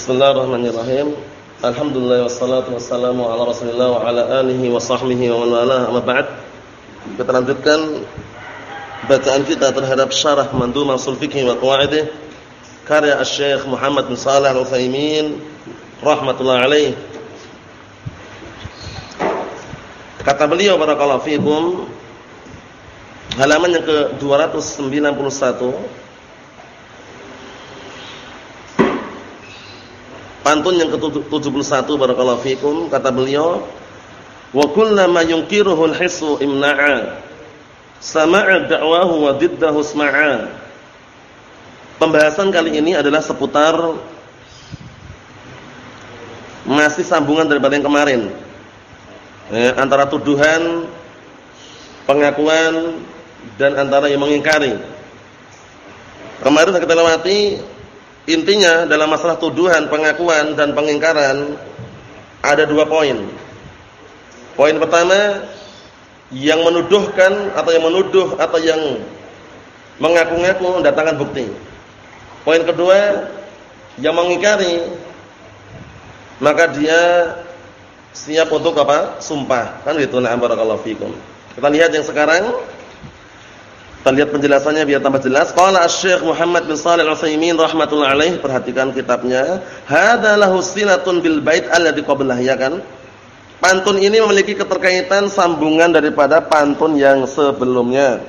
Bismillahirrahmanirrahim. Alhamdulillah wassalatu wassalamu ala Rasulillah wa ala alihi wa sahbihi wa man walah. Amma ba'd. Kita lanjutkan bacaan kita terhadap syarah Mandhumah Ushul Fiqh wa Qawaidih karya Asy-Syaikh Muhammad bin Shalih Al-Utsaimin rahimatullah alaih. Kata beliau barakallahu fikum halaman yang ke-291 Pantun yang ke-71 barakallahu fikum kata beliau wa kullama yunkiruhu al-hissu imna'a sama'a da'wahu wa diddahu isma'a Pembahasan kali ini adalah seputar masih sambungan daripada yang kemarin. Eh, antara tuduhan, pengakuan dan antara yang mengingkari. Kemarin kita lewati Intinya dalam masalah tuduhan, pengakuan dan pengingkaran ada dua poin. Poin pertama yang menuduhkan atau yang menuduh atau yang mengaku-ngaku mendatangkan bukti. Poin kedua yang mengingkari maka dia siap untuk apa? Sumpah. Kan gitu nah barakallahu fikum. Kita lihat yang sekarang kita lihat penjelasannya biar tambah jelas. Qala Asy-Syaikh Muhammad bin Shalih Al-Utsaimin rahimatullah alaih, perhatikan kitabnya. Hadza lahu silatun bil bait alladhi qablah ya kan? Pantun ini memiliki keterkaitan sambungan daripada pantun yang sebelumnya.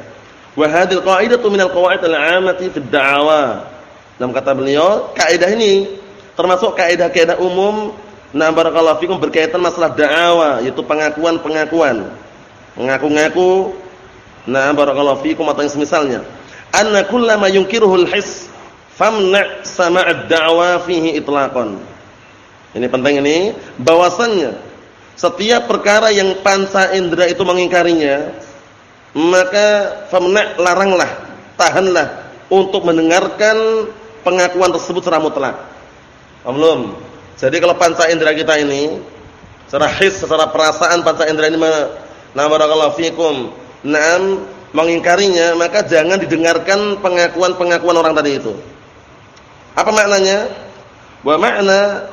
Wa hadhil qa'idatu minal qawaid al-'ammati fi ad-da'wa. Dalam kata beliau, kaidah ini termasuk kaidah-kaidah umum nah barakallahu fikum berkaitan masalah da'wa, yaitu pengakuan-pengakuan. Mengaku-ngaku Nah, barakallahu fikum atau yang semisalnya. Anna kullama yunkiruhul his famna' sama'ad da'wa fihi itlaqan. Ini penting ini bahwasannya setiap perkara yang pansa indera itu mengingkarinya, maka famna' laranglah, tahanlah untuk mendengarkan pengakuan tersebut secara mutlak. Belum. Jadi kalau pansa indera kita ini secara his, secara perasaan pansa indera ini nah barakallahu fikum Naam mengingkarinya, maka jangan didengarkan pengakuan-pengakuan orang tadi itu. Apa maknanya? Wa makna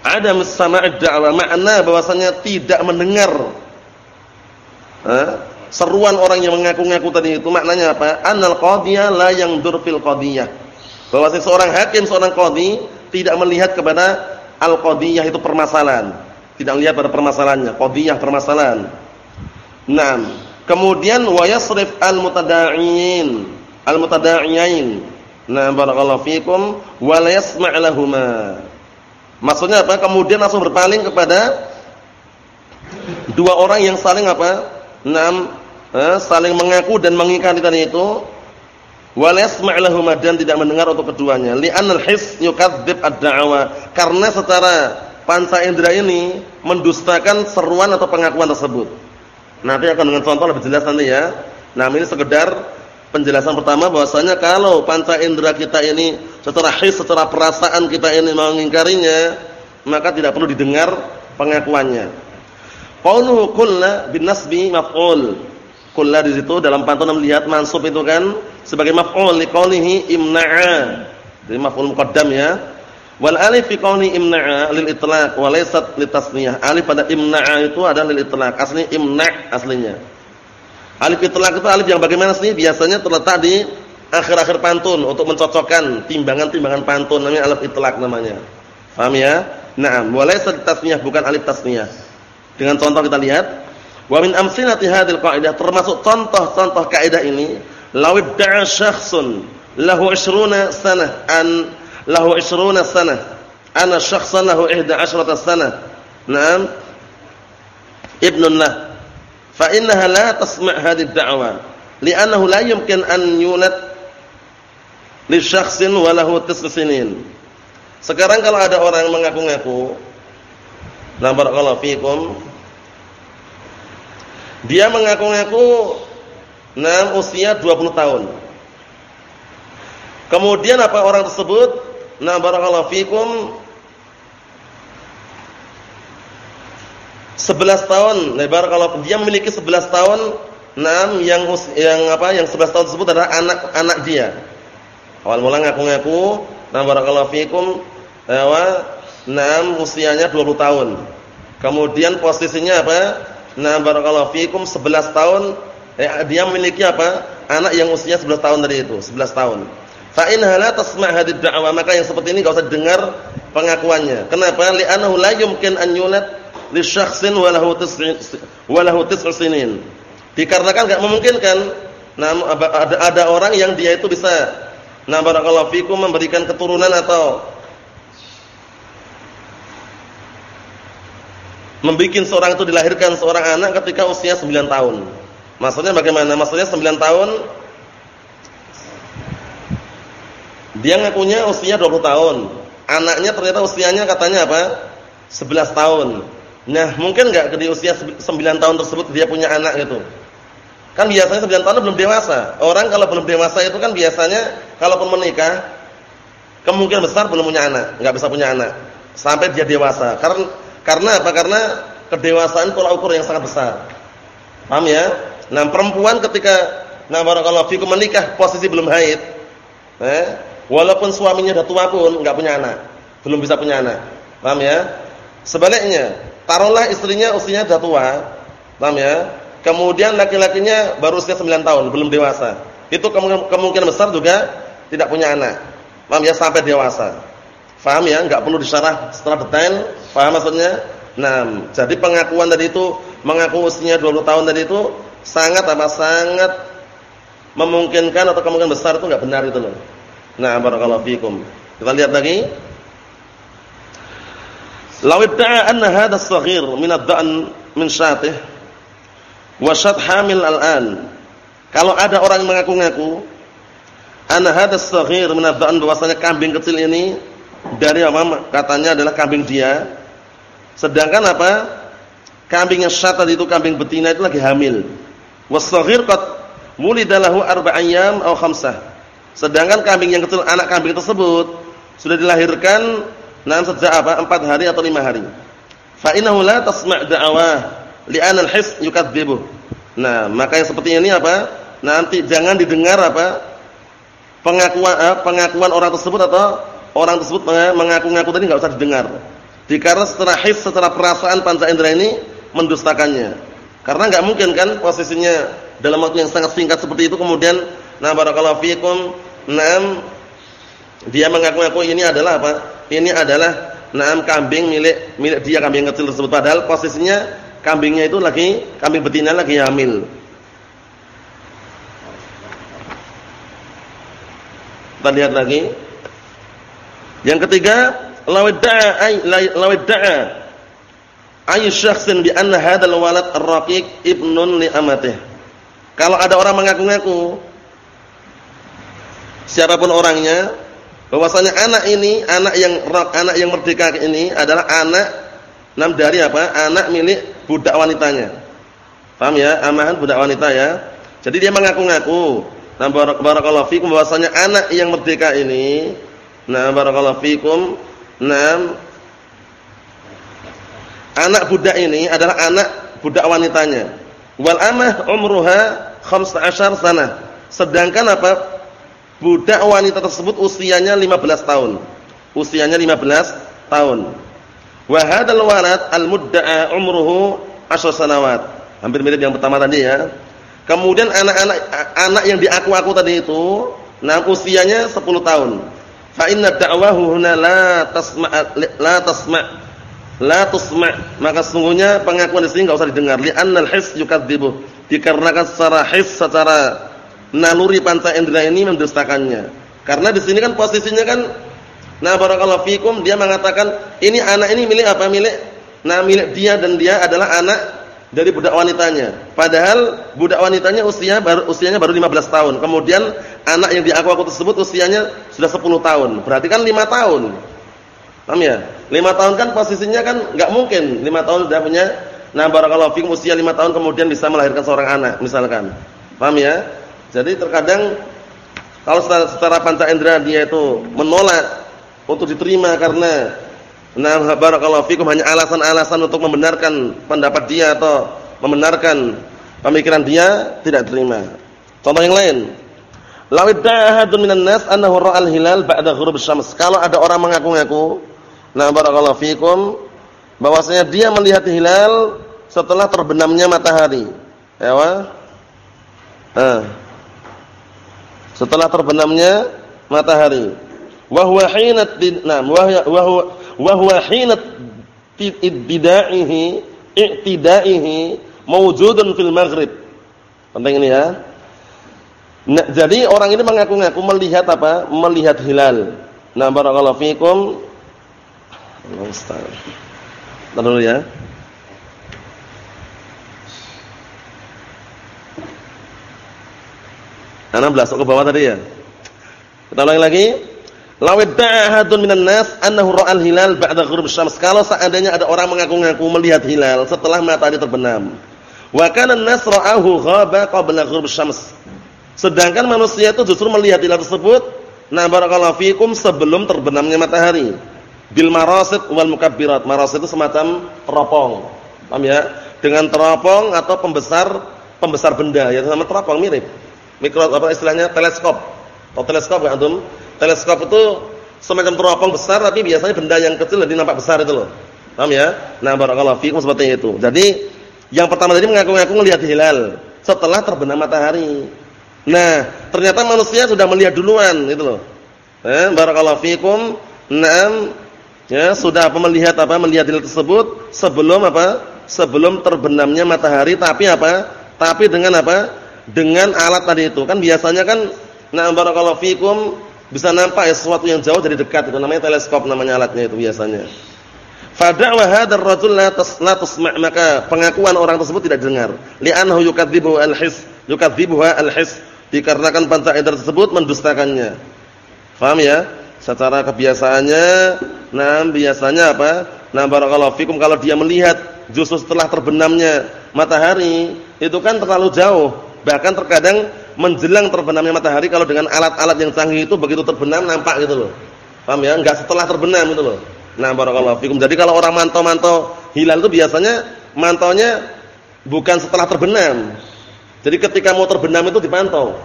ada sama' da'wa, makna bahwasanya tidak mendengar ha? seruan orang yang mengaku-ngaku tadi itu maknanya apa? Annal qadiyah la yang fil qadiyah. Bahwa seorang hakim, seorang qadhi tidak melihat kepada al-qadiyah itu permasalahan. Tidak melihat pada permasalahannya, qadiyah permasalahan. Naam. Kemudian wa yasrif al-mutada'iin, al-mutada'iin. Nah, barakallahu fikum wa la yasma' lahumā. Maksudnya apa? Kemudian langsung berpaling kepada dua orang yang saling apa? Naam, eh, saling mengaku dan mengingkari tadi itu. Wa la yasma' lahumā dan tidak mendengar untuk keduanya. Li'anal his yukadzdzib ad-da'wa. Karena secara panca indera ini mendustakan seruan atau pengakuan tersebut. Nanti akan dengan contoh lebih jelas nanti ya. Nah, ini sekedar penjelasan pertama bahwasanya kalau panca indera kita ini secara his, secara perasaan kita ini mengingkarinya, maka tidak perlu didengar pengakuannya. Qauluhu kulla bin nasbi maf'ul. Kulla di situ dalam pantun melihat mansub itu kan sebagai maf'ul liqaulihi imna'a. Jadi maf'ul muqaddam ya. Wal alif fi qawli imna'a lil itlaq wa laysat litasniyah. Alif pada imna'a itu adalah lil itlaq. Aslinya imna' aslinya. Alif itlaq itu alif yang bagaimana sih? Biasanya terletak di akhir-akhir pantun untuk mencocokkan timbangan-timbangan pantun namanya alif itlaq namanya. Paham ya? Naam, wa laysat tasniyah bukan alif tasniyah. Dengan contoh kita lihat, wa min amsilati hadhil qa'idah termasuk contoh-contoh kaidah ini, lawid da'a syakhsun lahu 20 sanah an lahu 20 sana. Ana syakhsan lahu 11 sana. Naam. Ibnun lah. Fa innaha la tasma' hadhihi ad-da'wa. Li'annahu la yumkin an yulad li syakhsin wa lahu tis'u sinin. Sekarang kalau ada orang mengaku-ngaku, nah barakallahu fikum, dia mengaku-ngaku nah usia 20 tahun. Kemudian apa orang tersebut Nah barakallahu fikum 11 tahun, lebar kalau dia memiliki 11 tahun, enam yang yang apa? Yang 11 tahun tersebut adalah anak-anak dia. Awal mula ngaku-ngaku, nah barakallahu fikum bahwa enam usianya 20 tahun. Kemudian posisinya apa? Nah, barakallahu fikum 11 tahun eh, dia memiliki apa? Anak yang usianya 11 tahun tadi itu, 11 tahun. Fa in hala tasma' hadid da'wa, maka yang seperti ini enggak usah dengar pengakuannya. Kenapa? Li'annahu la yumkin an yulad li syakhsin wa lahu sinin. Dikarenakan enggak memungkinkan ada, ada orang yang dia itu bisa nah barakallahu fikum memberikan keturunan atau membikin seorang itu dilahirkan seorang anak ketika usia 9 tahun. Maksudnya bagaimana? Maksudnya 9 tahun dia ngakunya usia 20 tahun. Anaknya ternyata usianya katanya apa? 11 tahun. Nah, mungkin enggak di usia 9 tahun tersebut dia punya anak gitu. Kan biasanya 9 tahun belum dewasa. Orang kalau belum dewasa itu kan biasanya kalaupun menikah kemungkinan besar belum punya anak, enggak bisa punya anak sampai dia dewasa. Karena karena apa? Karena kedewasaan tolak ukur yang sangat besar. Paham ya? Nah, perempuan ketika nah barakallahu fikum menikah posisi belum haid, eh, walaupun suaminya sudah tua pun enggak punya anak, belum bisa punya anak. Paham ya? Sebaliknya, taruhlah istrinya usianya sudah tua, paham ya? Kemudian laki-lakinya baru usia 9 tahun, belum dewasa. Itu kemungkinan, besar juga tidak punya anak. Paham ya? Sampai dewasa. Faham ya? Enggak perlu disyarah secara detail. Faham maksudnya? Nah, jadi pengakuan tadi itu mengaku usianya 20 tahun tadi itu sangat apa? Sangat memungkinkan atau kemungkinan besar itu enggak benar itu loh. Nah, barakallahu fikum. Kita lihat lagi. Law idda'a anna hadha as-saghir min ad-da'n min syatih wa syat hamil al-an. Kalau ada orang mengaku-ngaku anna hadha as-saghir min ad-da'n bahwasanya kambing kecil ini dari apa katanya adalah kambing dia. Sedangkan apa? Kambing yang syat tadi itu kambing betina itu lagi hamil. Was-saghir qad mulida lahu arba' ayyam aw khamsah. Sedangkan kambing yang kecil anak kambing tersebut sudah dilahirkan nah sejak apa? 4 hari atau 5 hari. Fa innahu la tasma' da'awah li'anna al-his yukadzibu. Nah, maka yang seperti ini apa? Nanti jangan didengar apa? pengakuan eh, pengakuan orang tersebut atau orang tersebut mengaku-ngaku tadi nggak usah didengar. Dikarenakan secara his, secara perasaan panca indera ini mendustakannya. Karena nggak mungkin kan posisinya dalam waktu yang sangat singkat seperti itu kemudian nah barakallahu fiikum, nam dia mengaku-ngaku ini adalah apa? Ini adalah nam kambing milik milik dia kambing kecil tersebut padahal posisinya kambingnya itu lagi kambing betina lagi hamil. Kita lihat lagi. Yang ketiga, lawidda'a ay lawidda'a ay syakhsin bi anna hadzal walad ar-raqiq ibnun li amatih. Kalau ada orang mengaku-ngaku siapa pun orangnya bahwasanya anak ini, anak yang anak yang merdeka ini adalah anak nam dari apa? Anak milik budak wanitanya. Paham ya? Amahan budak wanita ya. Jadi dia mengaku-ngaku. Nah, barakallahu fikum bahwasanya anak yang merdeka ini Nah, barakallahu fikum. Nah, anak budak ini adalah anak budak wanitanya. Wal amah umruha 15 sana. Sedangkan apa? Budak wanita tersebut usianya 15 tahun. Usianya 15 tahun. Wa hadzal walad al-mudda'a umruhu 10 sanawat. Hampir mirip yang pertama tadi ya. Kemudian anak-anak anak yang diaku-aku tadi itu, nah usianya 10 tahun. Fa inna da'wahu huna la tasma' la tasma' la tusma' maka sungguhnya pengakuan di sini enggak usah didengar li annal his yukadzibu dikarenakan secara his secara naluri panca indera ini mendustakannya karena di sini kan posisinya kan nah barakallahu fikum dia mengatakan ini anak ini milik apa milik nah milik dia dan dia adalah anak dari budak wanitanya. Padahal budak wanitanya usia baru usianya baru 15 tahun. Kemudian anak yang diaku-aku tersebut usianya sudah 10 tahun. Berarti kan 5 tahun. Paham ya? 5 tahun kan posisinya kan enggak mungkin 5 tahun sudah punya nah barakallahu fikum usia 5 tahun kemudian bisa melahirkan seorang anak misalkan. Paham ya? Jadi terkadang kalau secara, secara panca indera dia itu menolak untuk diterima karena Nah, barakallahu fikum hanya alasan-alasan untuk membenarkan pendapat dia atau membenarkan pemikiran dia tidak terima. Contoh yang lain. Law idda'ahadun minan nas annahu ra'al hilal ba'da ghurub syams. Kalau ada orang mengaku-ngaku Nah, barakallahu fikum bahwasanya dia melihat hilal setelah terbenamnya matahari. Ya, Nah, setelah terbenamnya matahari. Wa huwa hina nah, wa huwa wa huwa mawjudun fil maghrib. Penting ini ya. Nah, jadi orang ini mengaku-ngaku melihat apa? Melihat hilal. Nah, barakallahu fikum. Allah Ustaz. ya. Ana belasok ke bawah tadi ya. Kita ulangi lagi. Lawid da'ahadun minan nas annahu ra'al hilal ba'da ghurub syams. Kalau seandainya ada orang mengaku-ngaku melihat hilal setelah matahari terbenam. Wa kana an-nas ra'ahu ghaba qabla ghurub syams. Sedangkan manusia itu justru melihat hilal tersebut na barakallahu fikum sebelum terbenamnya matahari. Bil marasid wal mukabbirat. Marasid itu semacam teropong. Paham ya? Dengan teropong atau pembesar pembesar benda ya sama teropong mirip. Mikro apa istilahnya teleskop. Atau teleskop ya antum? Teleskop itu semacam teropong besar tapi biasanya benda yang kecil jadi nampak besar itu loh. Paham ya? Nah, barakallahu fikum seperti itu. Jadi, yang pertama tadi mengaku-ngaku melihat hilal setelah terbenam matahari. Nah, ternyata manusia sudah melihat duluan itu loh. Eh, barakallahu fikum. Naam, ya, sudah apa melihat apa? Melihat hilal tersebut sebelum apa? Sebelum terbenamnya matahari tapi apa? Tapi dengan apa? Dengan alat tadi itu. Kan biasanya kan na'am barakallahu fikum bisa nampak ya sesuatu yang jauh jadi dekat itu namanya teleskop namanya alatnya itu biasanya. Fada'wa hadzal rajul la tasma' maka pengakuan orang tersebut tidak dengar. Li'annahu yukadzibu al-his, yukadzibuha al-his dikarenakan indera tersebut mendustakannya. Faham ya? Secara kebiasaannya, nah biasanya apa? Nah barakallahu fikum kalau dia melihat justru setelah terbenamnya matahari itu kan terlalu jauh. Bahkan terkadang menjelang terbenamnya matahari kalau dengan alat-alat yang canggih itu begitu terbenam nampak gitu loh. Paham ya? Enggak setelah terbenam gitu loh. Nah, barakallahu fikum. Jadi kalau orang mantau-mantau hilal itu biasanya mantaunya bukan setelah terbenam. Jadi ketika mau terbenam itu dipantau.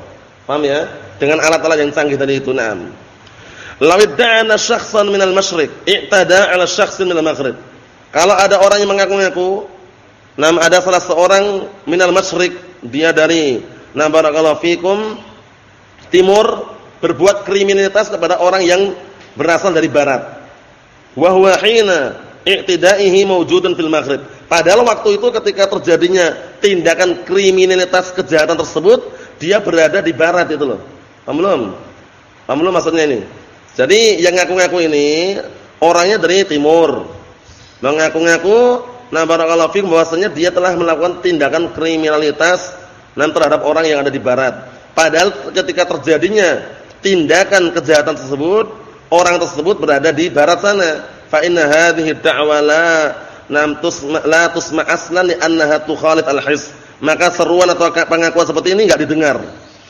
Paham ya? Dengan alat-alat yang canggih tadi itu. Naam. Lawid da'ana syakhsan minal masyriq, i'tada 'ala syakhsin minal maghrib. Kalau ada orang yang mengaku-ngaku, nam ada salah seorang minal masyriq, dia dari Nah barakallahu fikum timur berbuat kriminalitas kepada orang yang berasal dari barat. Wa huwa hina i'tidaihi mawjudun fil maghrib. Padahal waktu itu ketika terjadinya tindakan kriminalitas kejahatan tersebut, dia berada di barat itu loh. Paham belum? Paham belum maksudnya ini? Jadi yang ngaku-ngaku ini orangnya dari timur. Mengaku-ngaku nah barakallahu fikum bahwasanya dia telah melakukan tindakan kriminalitas dan terhadap orang yang ada di barat. Padahal ketika terjadinya tindakan kejahatan tersebut, orang tersebut berada di barat sana. Fa inna hadhihi da'wa la nam tusma la tusma aslan li annaha tukhalif al-his. Maka seruan atau pengakuan seperti ini enggak didengar.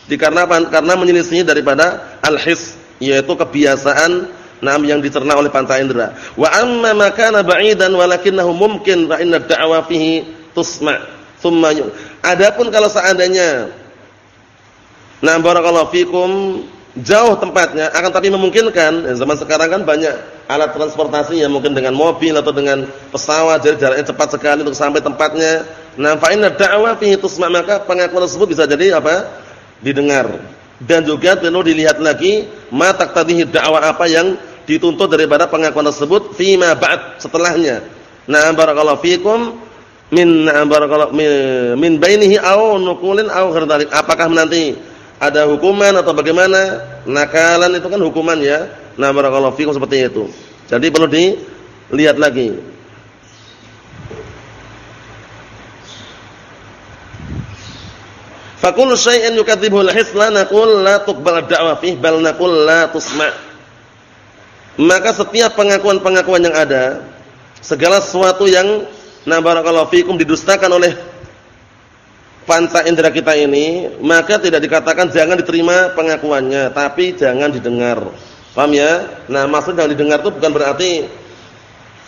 Dikarenakan karena menyelisihi daripada al-his, yaitu kebiasaan nam yang dicerna oleh panca indera. Wa amma makana ba'idan walakinahu mumkin fa inna da'wa fihi tusma' thumma Adapun kalau seandainya Nah barakallahu fikum jauh tempatnya akan tapi memungkinkan ya, zaman sekarang kan banyak alat transportasi yang mungkin dengan mobil atau dengan pesawat jadi jaraknya cepat sekali untuk sampai tempatnya. Nah fa inna da'wa fihi tusma maka pengakuan tersebut bisa jadi apa? didengar. Dan juga perlu dilihat lagi ma taqtadihi da'wa apa yang dituntut daripada pengakuan tersebut fima ba'd setelahnya. Nah barakallahu fikum min barakallahu min bainihi aw nuqulin aw ghairdalik. Apakah nanti ada hukuman atau bagaimana? Nakalan itu kan hukuman ya. Nah, barakallahu fikum seperti itu. Jadi perlu dilihat lagi. Fakul syai'in yukadzibuhu al-his la naqul la tuqbal ad-da'wa fih bal naqul la tusma'. Maka setiap pengakuan-pengakuan yang ada, segala sesuatu yang nah barakallahu fikum didustakan oleh panca indera kita ini, maka tidak dikatakan jangan diterima pengakuannya, tapi jangan didengar. Paham ya? Nah, maksud yang didengar itu bukan berarti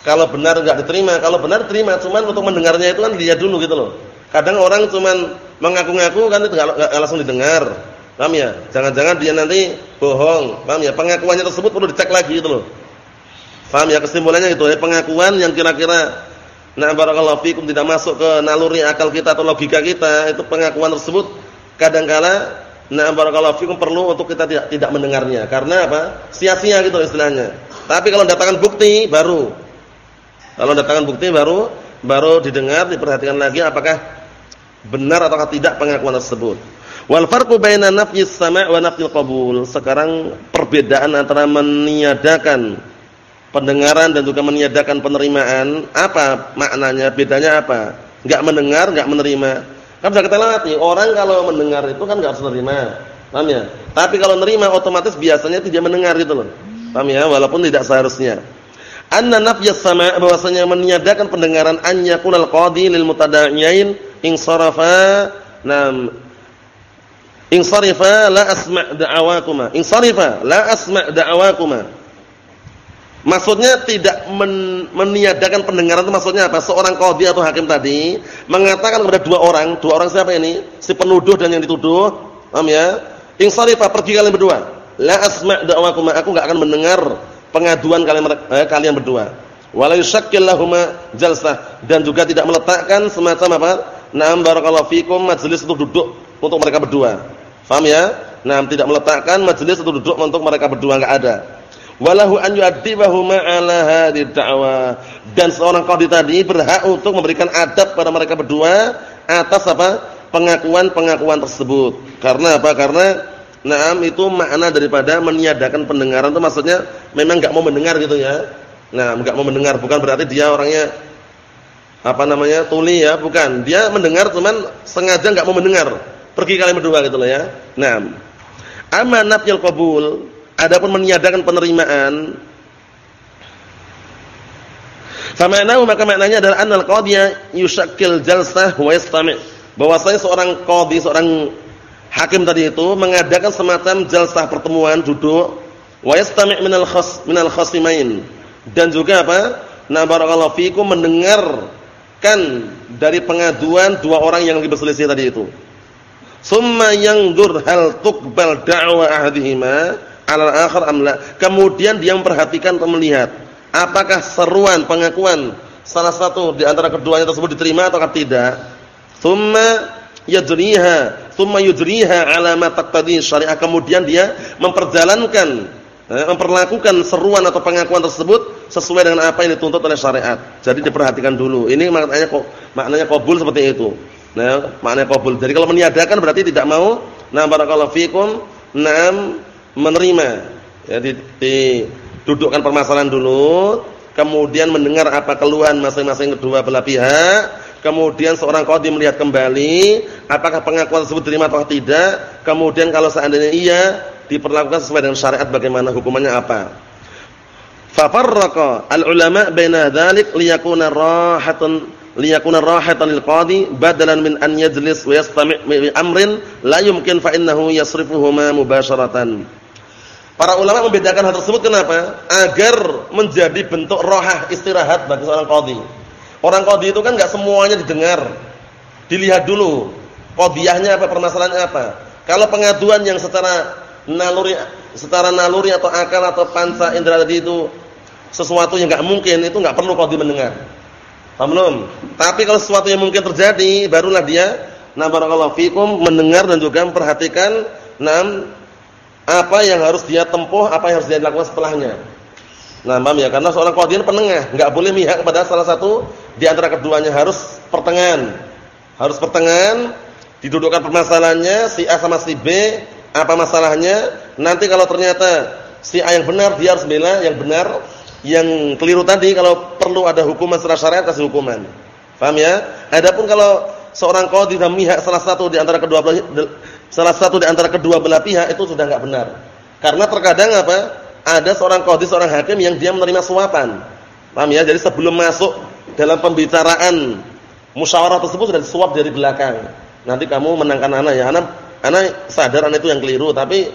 kalau benar enggak diterima, kalau benar terima, cuman untuk mendengarnya itu kan dia dulu gitu loh. Kadang orang cuman mengaku-ngaku kan itu enggak langsung didengar. Paham ya? Jangan-jangan dia nanti bohong. Paham ya? Pengakuannya tersebut perlu dicek lagi gitu loh. Paham ya kesimpulannya itu ya pengakuan yang kira-kira nah barakallahu fikum tidak masuk ke naluri akal kita atau logika kita, itu pengakuan tersebut kadangkala nah barakallahu fikum perlu untuk kita tidak tidak mendengarnya. Karena apa? Sia-sia gitu istilahnya. Tapi kalau datangkan bukti baru kalau datangkan bukti baru baru didengar, diperhatikan lagi apakah benar atau tidak pengakuan tersebut. Wal farqu baina nafyis sama' wa nafyil qabul. Sekarang perbedaan antara meniadakan pendengaran dan juga meniadakan penerimaan, apa maknanya? Bedanya apa? Enggak mendengar, enggak menerima. Kan bisa kita latih, orang kalau mendengar itu kan enggak harus menerima. Paham ya? Tapi kalau menerima otomatis biasanya tidak mendengar gitu loh. Paham ya? Walaupun tidak seharusnya. Anna nafyas sama' bahwasanya meniadakan pendengaran an yakunal qadi lil mutada'iin in sarafa nam Insarifa la asma' da'awakuma. Insarifa la asma' da'awakuma. Maksudnya tidak men meniadakan pendengaran itu maksudnya apa? Seorang qadhi atau hakim tadi mengatakan kepada dua orang, dua orang siapa ini? Si penuduh dan yang dituduh. Paham ya? Insarifa pergi kalian berdua. La asma' da'awakuma. Aku enggak akan mendengar pengaduan kalian eh, kalian berdua. Wala yushakkil lahumma jalsah dan juga tidak meletakkan semacam apa? Na'am barakallahu fikum majelis untuk duduk untuk mereka berdua. Faham ya? Nah, tidak meletakkan majelis untuk duduk untuk mereka berdua enggak ada. Walahu an yu'addibahu ma'ala hadhihi da'wa. Dan seorang qadhi tadi berhak untuk memberikan adab pada mereka berdua atas apa? pengakuan-pengakuan tersebut. Karena apa? Karena Naam itu makna daripada meniadakan pendengaran itu maksudnya memang enggak mau mendengar gitu ya. Nah, enggak mau mendengar bukan berarti dia orangnya apa namanya? tuli ya, bukan. Dia mendengar cuman sengaja enggak mau mendengar. Pergi kalian berdua gitu loh ya. Nah, amma nafyul qabul, adapun meniadakan penerimaan Famanahu maka maknanya adalah annal qadhiya yusakkil jalsah wa yastami'. Bahwasanya seorang qadhi, seorang hakim tadi itu mengadakan semacam jalsah pertemuan duduk wa minal khas minal khasimain. Dan juga apa? Na barakallahu fikum mendengarkan dari pengaduan dua orang yang berselisih tadi itu. Summa yanzur hal tuqbal da'wa ahadihima 'ala al-akhar am la. Kemudian dia memperhatikan atau melihat apakah seruan pengakuan salah satu di antara keduanya tersebut diterima atau tidak. Summa yajriha, summa yujriha 'ala ma taqtadi syariah. Kemudian dia memperjalankan memperlakukan seruan atau pengakuan tersebut sesuai dengan apa yang dituntut oleh syariat. Jadi diperhatikan dulu. Ini maknanya kok maknanya qabul seperti itu. Nah, maknanya qabul. Jadi kalau meniadakan berarti tidak mau. Nah, barakallahu fikum, nam menerima. Ya, dudukkan permasalahan dulu, kemudian mendengar apa keluhan masing-masing kedua belah pihak, kemudian seorang qadhi melihat kembali apakah pengakuan tersebut diterima atau tidak, kemudian kalau seandainya iya, diperlakukan sesuai dengan syariat bagaimana hukumannya apa. Fafarraqa al-ulama baina dzalik liyakuna rahatan liyakuna rahatan lil qadi badalan min an yajlis wa yastami' bi amrin la yumkin fa innahu yasrifuhuma mubasharatan. Para ulama membedakan hal tersebut kenapa? Agar menjadi bentuk rohah istirahat bagi seorang qadhi. Orang qadhi itu kan enggak semuanya didengar. Dilihat dulu qadhiyahnya apa, permasalahannya apa. Kalau pengaduan yang secara naluri secara naluri atau akal atau pansa indera tadi itu sesuatu yang enggak mungkin, itu enggak perlu qadhi mendengar. Paham belum? Tapi kalau sesuatu yang mungkin terjadi, barulah dia na barakallahu fikum mendengar dan juga memperhatikan nam apa yang harus dia tempuh, apa yang harus dia lakukan setelahnya. Nah, paham ya? Karena seorang qadhi penengah, enggak boleh mihak kepada salah satu di antara keduanya, harus pertengahan. Harus pertengahan, didudukkan permasalahannya si A sama si B, apa masalahnya? Nanti kalau ternyata si A yang benar, dia harus bela yang benar yang keliru tadi kalau perlu ada hukuman secara syariat kasih hukuman. Paham ya? Adapun kalau seorang qadhi dan mihak salah satu di antara kedua belah salah satu di antara kedua belah pihak itu sudah enggak benar. Karena terkadang apa? Ada seorang qadhi, seorang hakim yang dia menerima suapan. Paham ya? Jadi sebelum masuk dalam pembicaraan musyawarah tersebut sudah disuap dari belakang. Nanti kamu menangkan anak ya. Anak anak sadar anak itu yang keliru, tapi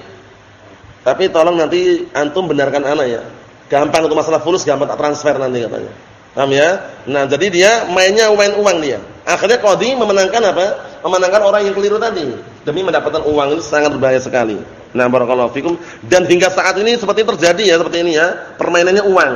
tapi tolong nanti antum benarkan anak ya. Gampang untuk masalah fulus gampang tak transfer nanti katanya. Paham ya? Nah, jadi dia mainnya main uang dia. Akhirnya qadhi memenangkan apa? Memenangkan orang yang keliru tadi demi mendapatkan uang itu sangat berbahaya sekali. Nah, barakallahu fikum dan hingga saat ini seperti terjadi ya seperti ini ya, permainannya uang.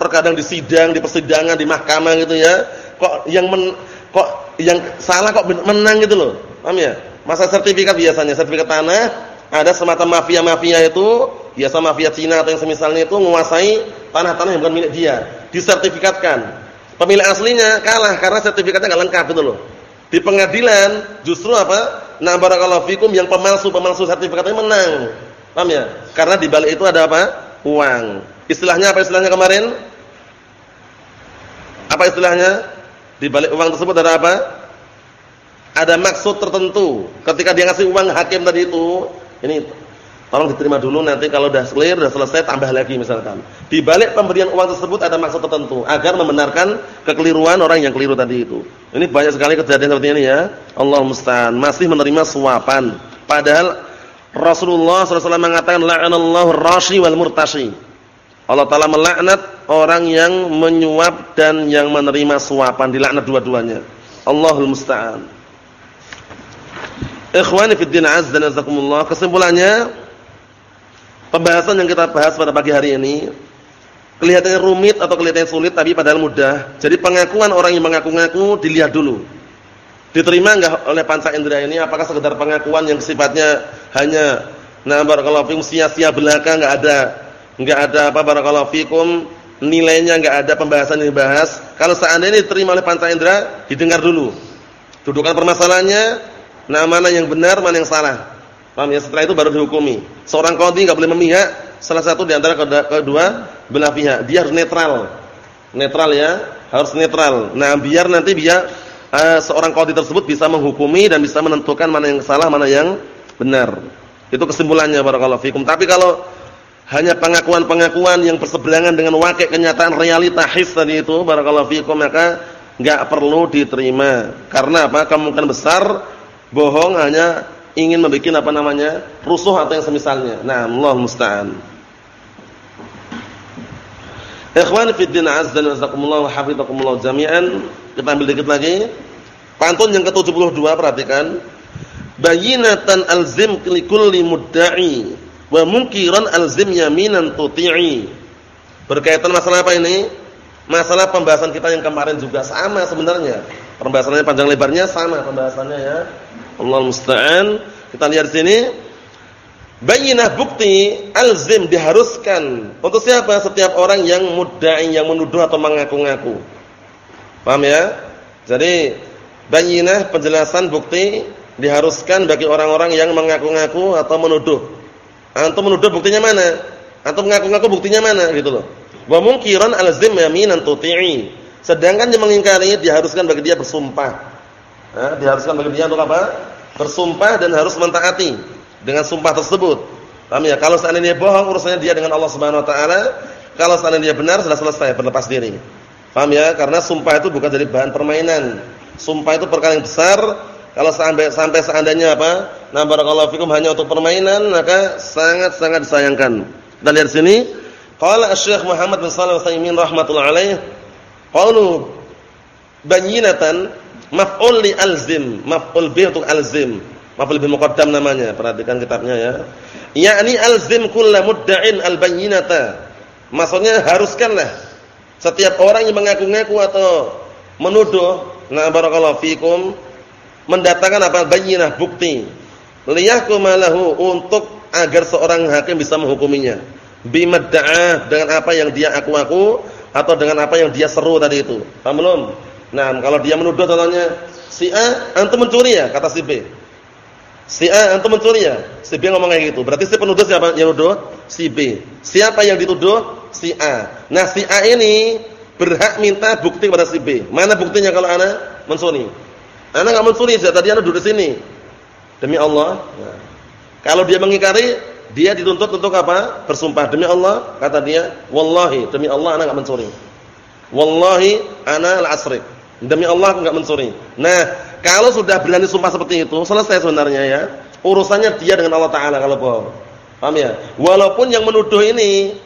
terkadang di sidang, di persidangan, di mahkamah gitu ya. Kok yang men, kok yang salah kok menang gitu loh. Paham ya? Masa sertifikat biasanya, sertifikat tanah ada semacam mafia-mafia itu, biasa mafia Cina atau yang semisalnya itu menguasai tanah-tanah yang bukan milik dia, disertifikatkan. Pemilik aslinya kalah karena sertifikatnya enggak lengkap gitu loh. Di pengadilan justru apa? Nah barakallahu fikum yang pemalsu-pemalsu sertifikatnya menang. Paham ya? Karena di balik itu ada apa? Uang. Istilahnya apa istilahnya kemarin? Apa istilahnya? Di balik uang tersebut ada apa? Ada maksud tertentu. Ketika dia ngasih uang hakim tadi itu, ini tolong diterima dulu nanti kalau sudah clear, sudah selesai tambah lagi misalkan. Di balik pemberian uang tersebut ada maksud tertentu agar membenarkan kekeliruan orang yang keliru tadi itu. Ini banyak sekali kejadian seperti ini ya. Allah musta'an, masih menerima suapan. Padahal Rasulullah SAW mengatakan la'anallahu rashi wal murtashi. Allah Taala melaknat orang yang menyuap dan yang menerima suapan, dilaknat dua-duanya. Allahul musta'an. Ikhwani fid din azza wa jazakumullah. Kesimpulannya Pembahasan yang kita bahas pada pagi hari ini kelihatannya rumit atau kelihatannya sulit tapi padahal mudah. Jadi pengakuan orang yang mengaku-ngaku dilihat dulu. Diterima enggak oleh panca indera ini apakah sekedar pengakuan yang sifatnya hanya nah barakallahu fikum sia-sia belaka enggak ada enggak ada apa barakallahu fikum nilainya enggak ada pembahasan yang dibahas. Kalau seandainya diterima oleh panca indera didengar dulu. Dudukan permasalahannya, nah mana yang benar, mana yang salah. Paham ya? Setelah itu baru dihukumi. Seorang qadhi enggak boleh memihak salah satu di antara kedua belah pihak. Dia harus netral. Netral ya, harus netral. Nah, biar nanti biar uh, seorang qadhi tersebut bisa menghukumi dan bisa menentukan mana yang salah, mana yang benar. Itu kesimpulannya barakallahu fikum. Tapi kalau hanya pengakuan-pengakuan yang berseberangan dengan wakil kenyataan realita his tadi itu barakallahu fikum maka enggak perlu diterima. Karena apa? Kemungkinan besar bohong hanya ingin membuat apa namanya rusuh atau yang semisalnya. Nah, Allah musta'an. Ikhwan fi din azza wa jazakumullah wa jami'an. Kita ambil dikit lagi. Pantun yang ke-72 perhatikan. Bayinatan alzim likulli mudda'i wa munkiran alzim yaminan tuti'i. Berkaitan masalah apa ini? Masalah pembahasan kita yang kemarin juga sama sebenarnya. Pembahasannya panjang lebarnya sama pembahasannya ya. Allah musta'an. Kita lihat sini. Bayinah bukti alzim diharuskan untuk siapa? Setiap orang yang mudda'i yang menuduh atau mengaku-ngaku. Paham ya? Jadi bayinah penjelasan bukti diharuskan bagi orang-orang yang mengaku-ngaku atau menuduh. Antum menuduh buktinya mana? Antum mengaku-ngaku buktinya mana gitu loh. Wa munkiran alzim yaminan tuti'i. Sedangkan yang mengingkari diharuskan bagi dia bersumpah. Nah, diharuskan bagi dia untuk apa? Bersumpah dan harus mentaati dengan sumpah tersebut. Paham ya? Kalau seandainya bohong urusannya dia dengan Allah Subhanahu wa taala, kalau seandainya benar sudah selesai berlepas diri. Paham ya? Karena sumpah itu bukan jadi bahan permainan. Sumpah itu perkara yang besar. Kalau sampai sampai seandainya apa? Nah, barakallahu fikum hanya untuk permainan, maka sangat-sangat disayangkan. Kita lihat sini, qala Asy-Syaikh Muhammad bin Shalih Al-Utsaimin rahimatullah alaih, qalu bayyinatan Maf'ul li alzim, maf'ul bih untuk alzim. Maf'ul bih muqaddam namanya, perhatikan kitabnya ya. Yakni alzim kullu mudda'in albayyinata. Maksudnya haruskanlah setiap orang yang mengaku-ngaku atau menuduh, na barakallahu fikum, mendatangkan apa bayyinah bukti. Liyahkuma lahu untuk agar seorang hakim bisa menghukuminya. Bimadda'ah dengan apa yang dia aku-aku atau dengan apa yang dia seru tadi itu. Paham belum? Nah, kalau dia menuduh contohnya si A antum mencuri ya kata si B. Si A antum mencuri ya. Si B ngomong kayak gitu. Berarti si penuduh siapa yang nuduh? Si B. Siapa yang dituduh? Si A. Nah, si A ini berhak minta bukti kepada si B. Mana buktinya kalau ana mencuri? Ana enggak mencuri, tadi ana duduk di sini. Demi Allah. Nah, kalau dia mengingkari, dia dituntut untuk apa? Bersumpah demi Allah, kata dia, wallahi demi Allah ana enggak mencuri. Wallahi ana al-asriq. Demi Allah aku enggak mencuri. Nah, kalau sudah berani sumpah seperti itu, selesai sebenarnya ya. Urusannya dia dengan Allah taala kalau bohong. Paham ya? Walaupun yang menuduh ini,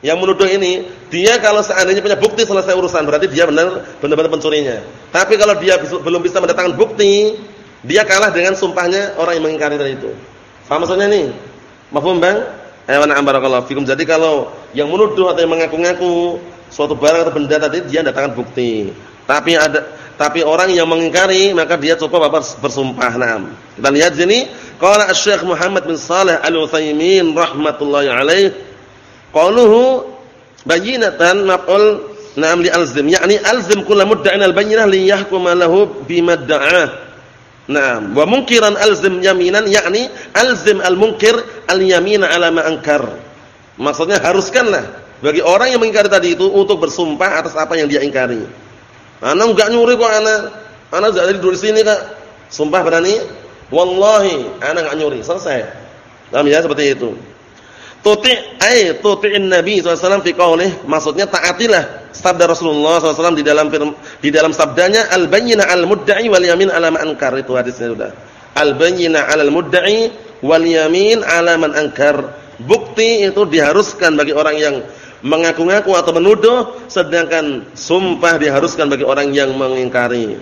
yang menuduh ini, dia kalau seandainya punya bukti selesai urusan, berarti dia benar benar-benar pencurinya. Tapi kalau dia belum bisa mendatangkan bukti, dia kalah dengan sumpahnya orang yang mengingkari tadi itu. Paham maksudnya nih? Mafhum, Bang? Ayo na'am barakallahu fikum. Jadi kalau yang menuduh atau yang mengaku-ngaku suatu barang atau benda tadi dia datangkan bukti. Tapi ada tapi orang yang mengingkari maka dia cukup apa bersumpah. Naam. Kita lihat sini qala Asy-Syaikh Muhammad bin Shalih Al-Utsaimin rahmatullahi alaih qaluhu bayyinatan maf'ul na'am li alzim yakni alzim kullu mudda'in al-bayyinah li yahkuma lahu bima da'ah. Naam, wa munkiran alzim yaminan yakni alzim al-munkir al-yamina ala ma ankar. Maksudnya haruskanlah bagi orang yang mengingkari tadi itu untuk bersumpah atas apa yang dia ingkari. Ana enggak nyuri kok ana. Ana enggak dari di sini Kak. Sumpah berani? Wallahi, ana enggak nyuri. Selesai. Paham ya seperti itu. Tuti ay tuti'in Nabi SAW fi qaulih, maksudnya taatilah sabda Rasulullah SAW di dalam di dalam sabdanya al-bayyina al-mudda'i wal yamin ala man ankar itu hadisnya sudah. Al-bayyina 'alal mudda'i wal yamin 'ala man ankar. Bukti itu diharuskan bagi orang yang mengaku-ngaku atau menuduh sedangkan sumpah diharuskan bagi orang yang mengingkari.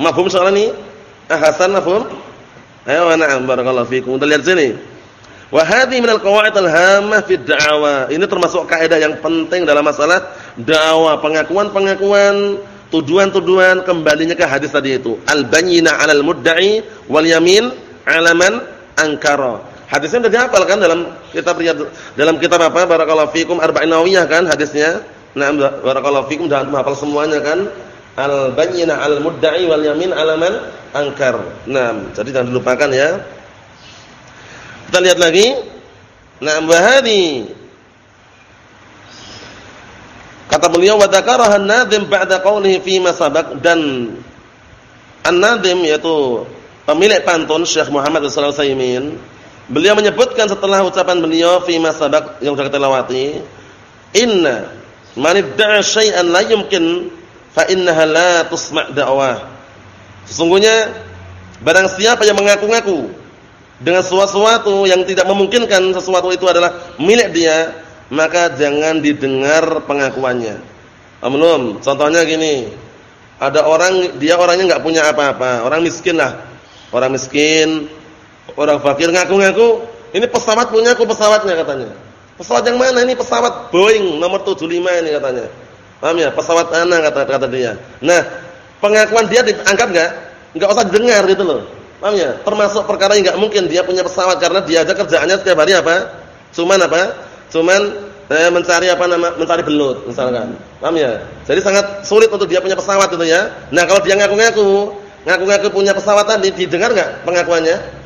Mafhum soal ini? Ah Hasan mafhum? Ayo na'am barakallahu fikum. Kita lihat sini. Wa min al-qawaid al-hammah fi da'wa. Ini termasuk kaidah yang penting dalam masalah dakwah, pengakuan-pengakuan, tuduhan-tuduhan kembalinya ke hadis tadi itu. Al-bayyina 'alal mudda'i wal yamin 'ala man ankara. Hadisnya sudah dihafal kan dalam kitab riyad dalam kitab apa? Barakallahu fikum Arba'in Nawawiyah kan hadisnya. Nah, barakallahu fikum dan hafal semuanya kan. Al-bayyinah al-mudda'i wal yamin 'ala man ankar. Nah, jadi jangan dilupakan ya. Kita lihat lagi. Nah, bahadi Kata beliau wa dzakaraha an-nadhim ba'da qawlihi fi ma sabaq dan an-nadhim yaitu pemilik pantun Syekh Muhammad sallallahu alaihi wasallam Beliau menyebutkan setelah ucapan beliau fi masabaq yang sudah kita lewati, inna man idda'a syai'an la yumkin fa innaha la tusma' da'wah. Sesungguhnya barang siapa yang mengaku-ngaku dengan sesuatu yang tidak memungkinkan sesuatu itu adalah milik dia, maka jangan didengar pengakuannya. Amunum, contohnya gini. Ada orang dia orangnya enggak punya apa-apa, orang miskin lah. Orang miskin Orang fakir ngaku-ngaku, ini pesawat punya aku pesawatnya katanya. Pesawat yang mana ini? Pesawat Boeing nomor 75 ini katanya. Paham ya? Pesawat mana kata kata dia. Nah, pengakuan dia dianggap enggak? Enggak usah didengar gitu loh. Paham ya? Termasuk perkara yang enggak mungkin dia punya pesawat karena dia aja kerjaannya setiap hari apa? Cuman apa? Cuman eh, mencari apa nama? Mencari belut misalkan. Paham ya? Jadi sangat sulit untuk dia punya pesawat itu ya. Nah, kalau dia ngaku-ngaku, ngaku-ngaku punya pesawat tadi didengar enggak pengakuannya?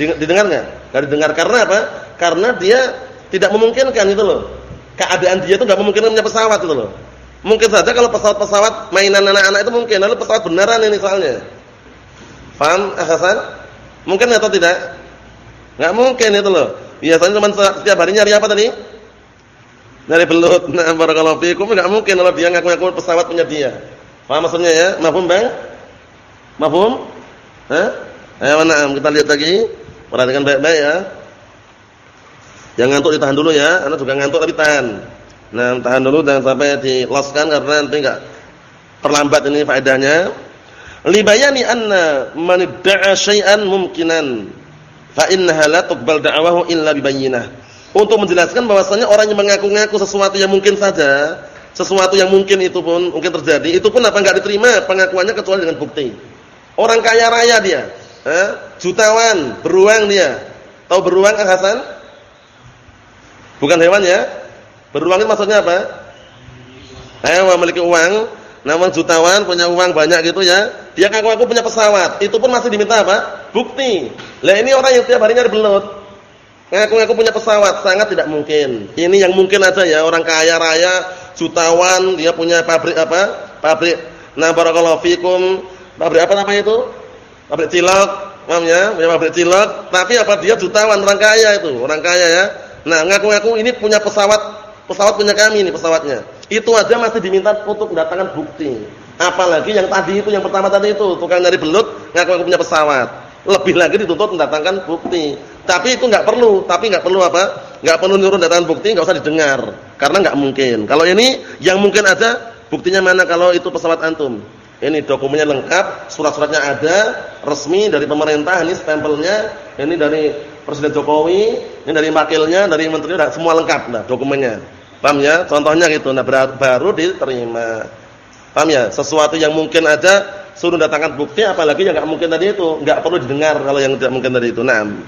Didengar enggak? Enggak didengar karena apa? Karena dia tidak memungkinkan itu loh. Keadaan dia itu enggak memungkinkan punya pesawat itu loh. Mungkin saja kalau pesawat-pesawat mainan anak-anak itu mungkin, lalu pesawat beneran ini soalnya. Paham, Hasan? Mungkin atau tidak? Enggak mungkin itu loh. Biasanya cuma setiap hari nyari apa tadi? Nyari belut. Nah, barakallahu fikum enggak mungkin kalau dia ngaku-ngaku pesawat punya dia. Paham maksudnya ya? Mafhum, Bang? Mafhum? Hah? Ayo, na'am, kita lihat lagi. Perhatikan baik-baik ya. Yang ngantuk ditahan dulu ya. Anda juga ngantuk tapi tahan. Nah, tahan dulu jangan sampai diloskan karena nanti enggak terlambat ini faedahnya. Libayani anna man idda'a syai'an mumkinan fa innaha la tuqbal da'wahu illa bibayyinah. Untuk menjelaskan bahwasanya orang yang mengaku-ngaku sesuatu yang mungkin saja, sesuatu yang mungkin itu pun mungkin terjadi, itu pun apa enggak diterima pengakuannya kecuali dengan bukti. Orang kaya raya dia, eh, jutawan, beruang dia. Tahu beruang Kang Hasan? Bukan hewan ya? Beruang itu maksudnya apa? Eh, memiliki uang, namun jutawan, punya uang banyak gitu ya. Dia ngaku aku punya pesawat. Itu pun masih diminta apa? Bukti. Lah ini orang yang tiap hari nyari belut. Ngaku-ngaku punya pesawat, sangat tidak mungkin. Ini yang mungkin aja ya, orang kaya raya, jutawan, dia punya pabrik apa? Pabrik. Nah, barakallahu fikum. Pabrik apa namanya itu? Pabrik cilok, paham ya? Punya pabrik cilok, tapi apa dia jutawan orang kaya itu, orang kaya ya. Nah, ngaku-ngaku ini punya pesawat, pesawat punya kami ini pesawatnya. Itu aja masih diminta untuk mendatangkan bukti. Apalagi yang tadi itu yang pertama tadi itu, tukang nyari belut ngaku-ngaku punya pesawat. Lebih lagi dituntut mendatangkan bukti. Tapi itu enggak perlu, tapi enggak perlu apa? Enggak perlu nyuruh datangkan bukti, enggak usah didengar. Karena enggak mungkin. Kalau ini yang mungkin ada, buktinya mana kalau itu pesawat antum? Ini dokumennya lengkap, surat-suratnya ada, resmi dari pemerintah, ini stempelnya, ini dari Presiden Jokowi, ini dari wakilnya, dari menterinya, semua lengkap nah dokumennya. Paham ya? Contohnya gitu. Nah, baru diterima. Paham ya? Sesuatu yang mungkin aja suruh datangkan bukti apalagi yang enggak mungkin tadi itu, enggak perlu didengar kalau yang tidak mungkin tadi itu. Naam.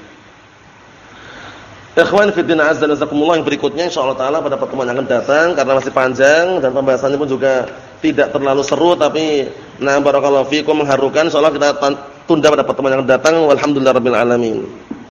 Ikhwan fillah azza jalla yang berikutnya insyaallah taala pada pertemuan yang akan datang karena masih panjang dan pembahasannya pun juga tidak terlalu seru tapi nah barakallahu fikum mengharukan insyaallah kita tunda pada pertemuan yang akan datang walhamdulillahirabbil alamin.